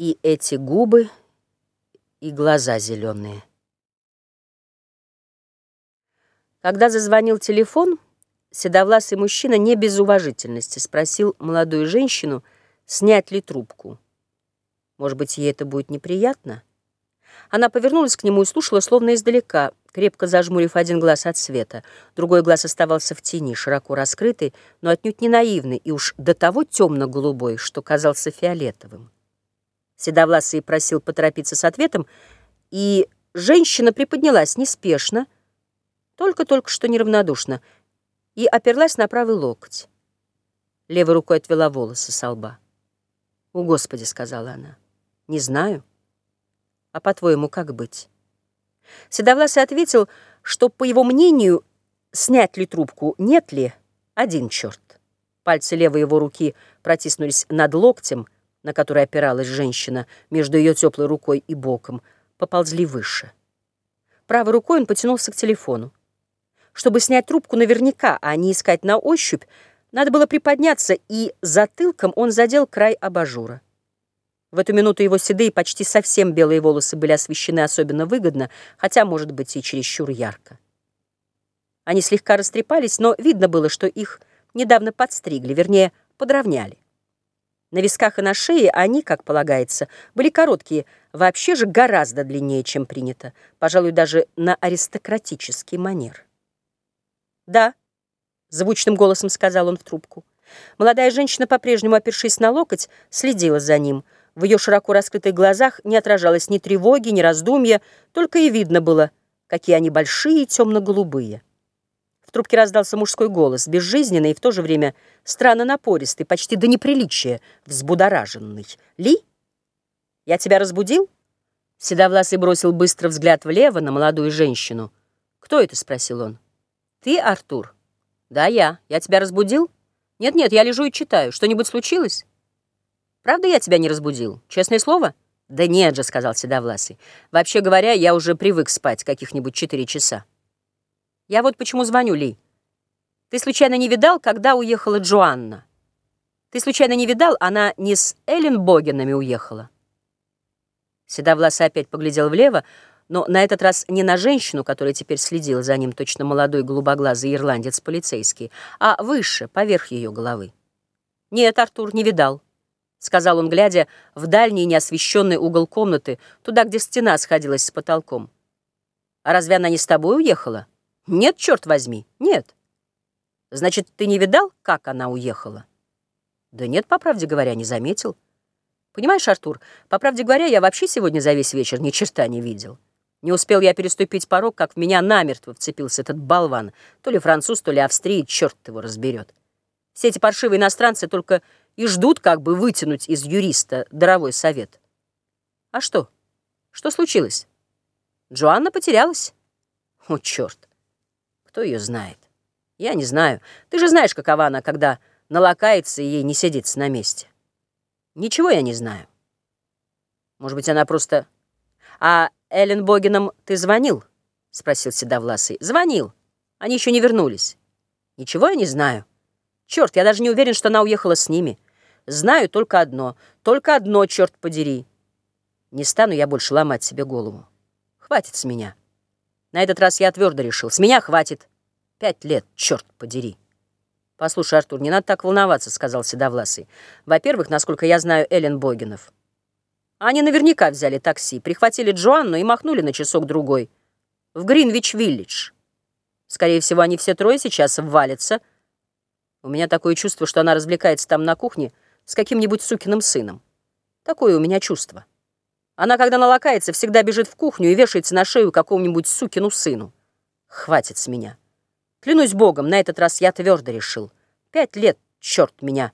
И эти губы, и глаза зеленые. Когда зазвонил телефон, седовласый мужчина не без уважительности спросил молодую женщину, снять ли трубку. Может быть, ей это будет неприятно? Она повернулась к нему и слушала, словно издалека, крепко зажмурив один глаз от света. Другой глаз оставался в тени, широко раскрытый, но отнюдь не наивный и уж до того темно-голубой, что казался фиолетовым. Седовласый просил поторопиться с ответом, и женщина приподнялась неспешно, только-только что неравнодушно, и оперлась на правый локоть. Левой рукой отвела волосы со лба. «О, Господи!» — сказала она. «Не знаю. А по-твоему, как быть?» Седовласый ответил, что, по его мнению, снять ли трубку, нет ли, один черт. Пальцы левой его руки протиснулись над локтем — на который опиралась женщина между ее теплой рукой и боком, поползли выше. Правой рукой он потянулся к телефону. Чтобы снять трубку наверняка, а не искать на ощупь, надо было приподняться, и затылком он задел край абажура. В эту минуту его седые, почти совсем белые волосы были освещены особенно выгодно, хотя, может быть, и чересчур ярко. Они слегка растрепались, но видно было, что их недавно подстригли, вернее, подровняли. На висках и на шее они, как полагается, были короткие, вообще же гораздо длиннее, чем принято, пожалуй, даже на аристократический манер. «Да», — звучным голосом сказал он в трубку. Молодая женщина, по-прежнему опершись на локоть, следила за ним. В ее широко раскрытых глазах не отражалось ни тревоги, ни раздумья, только и видно было, какие они большие и темно-голубые. В трубке раздался мужской голос, безжизненный и в то же время странно напористый, почти до неприличия, взбудораженный. «Ли? Я тебя разбудил?» Седовласый бросил быстро взгляд влево на молодую женщину. «Кто это?» — спросил он. «Ты, Артур?» «Да, я. Я тебя разбудил?» «Нет-нет, я лежу и читаю. Что-нибудь случилось?» «Правда, я тебя не разбудил? Честное слово?» «Да нет же», — сказал Седовласый. «Вообще говоря, я уже привык спать каких-нибудь четыре часа». Я вот почему звоню, Ли. Ты случайно не видал, когда уехала Джоанна? Ты случайно не видал, она не с Эллен Богенами уехала? Седовласый опять поглядел влево, но на этот раз не на женщину, которая теперь следила за ним, точно молодой голубоглазый ирландец полицейский, а выше, поверх ее головы. «Нет, Артур, не видал», — сказал он, глядя в дальний неосвещенный угол комнаты, туда, где стена сходилась с потолком. «А разве она не с тобой уехала?» Нет, черт возьми, нет. Значит, ты не видал, как она уехала? Да нет, по правде говоря, не заметил. Понимаешь, Артур, по правде говоря, я вообще сегодня за весь вечер ни черта не видел. Не успел я переступить порог, как в меня намертво вцепился этот болван. То ли француз, то ли австриец, черт его разберет. Все эти паршивые иностранцы только и ждут, как бы вытянуть из юриста даровой совет. А что? Что случилось? Джоанна потерялась. О, черт! Кто ее знает? Я не знаю. Ты же знаешь, какова она, когда налакается и ей не сидится на месте. Ничего я не знаю. Может быть, она просто... А Эллен Богином ты звонил? Спросил Седовласый. Звонил. Они еще не вернулись. Ничего я не знаю. Черт, я даже не уверен, что она уехала с ними. Знаю только одно. Только одно, черт подери. Не стану я больше ломать себе голову. Хватит с меня. На этот раз я твердо решил. С меня хватит. Пять лет, черт подери. Послушай, Артур, не надо так волноваться, сказал Седовласый. Во-первых, насколько я знаю Эллен Богинов. Они наверняка взяли такси, прихватили Джоанну и махнули на часок-другой. В Гринвич-Виллидж. Скорее всего, они все трое сейчас ввалятся. У меня такое чувство, что она развлекается там на кухне с каким-нибудь сукиным сыном. Такое у меня чувство. Она, когда налакается, всегда бежит в кухню и вешается на шею какому-нибудь сукину сыну. Хватит с меня. Клянусь богом, на этот раз я твердо решил. Пять лет, черт меня,